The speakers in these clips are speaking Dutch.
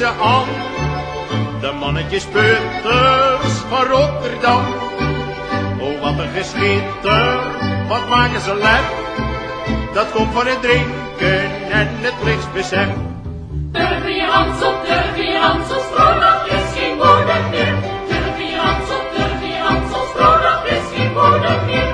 ze aan. De mannetjes peuters van Rotterdam. Oh, wat een geschitter, wat maken ze lef. Dat komt van het drinken en het plichtsbesef. Durf je Hans op, durf je Hans op, stroom, is geen woorden meer. Durf je op, durf je Hans op, stroom, is geen woorden meer.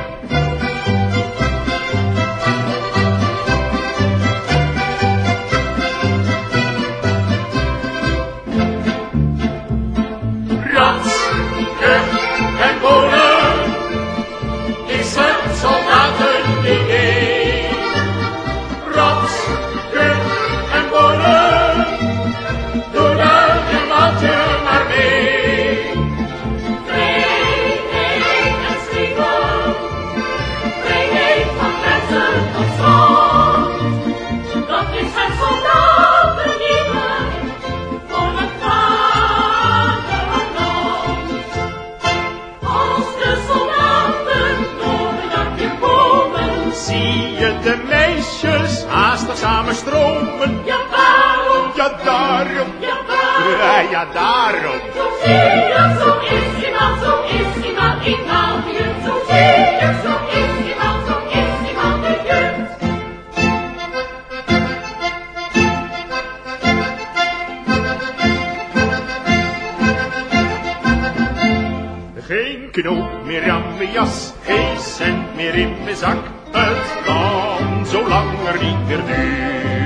Zie je de meisjes haastig samen stromen? ja waarom, Ja, daarom. ja waarom. Ja, ja, daarom. Zo zie je, zo is iemand, zo is iemand in België. Zo zie je, zo is iemand, zo is iemand in jeugd. Geen knoop meer aan mijn jas, geen cent meer in mijn zak. Het kan zo langer niet meer duren.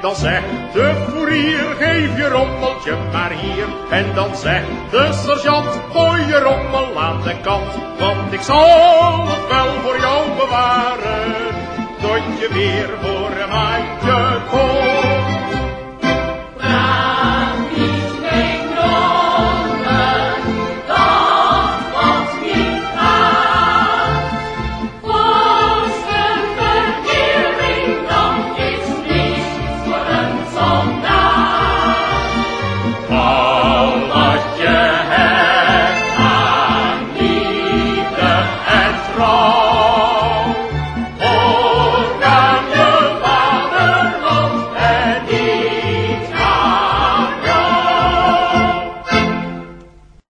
Dan zegt de fourier, geef je rommeltje maar hier. En dan zegt de sergeant, gooi je rommel aan de kant. Want ik zal het wel voor jou bewaren, tot je weer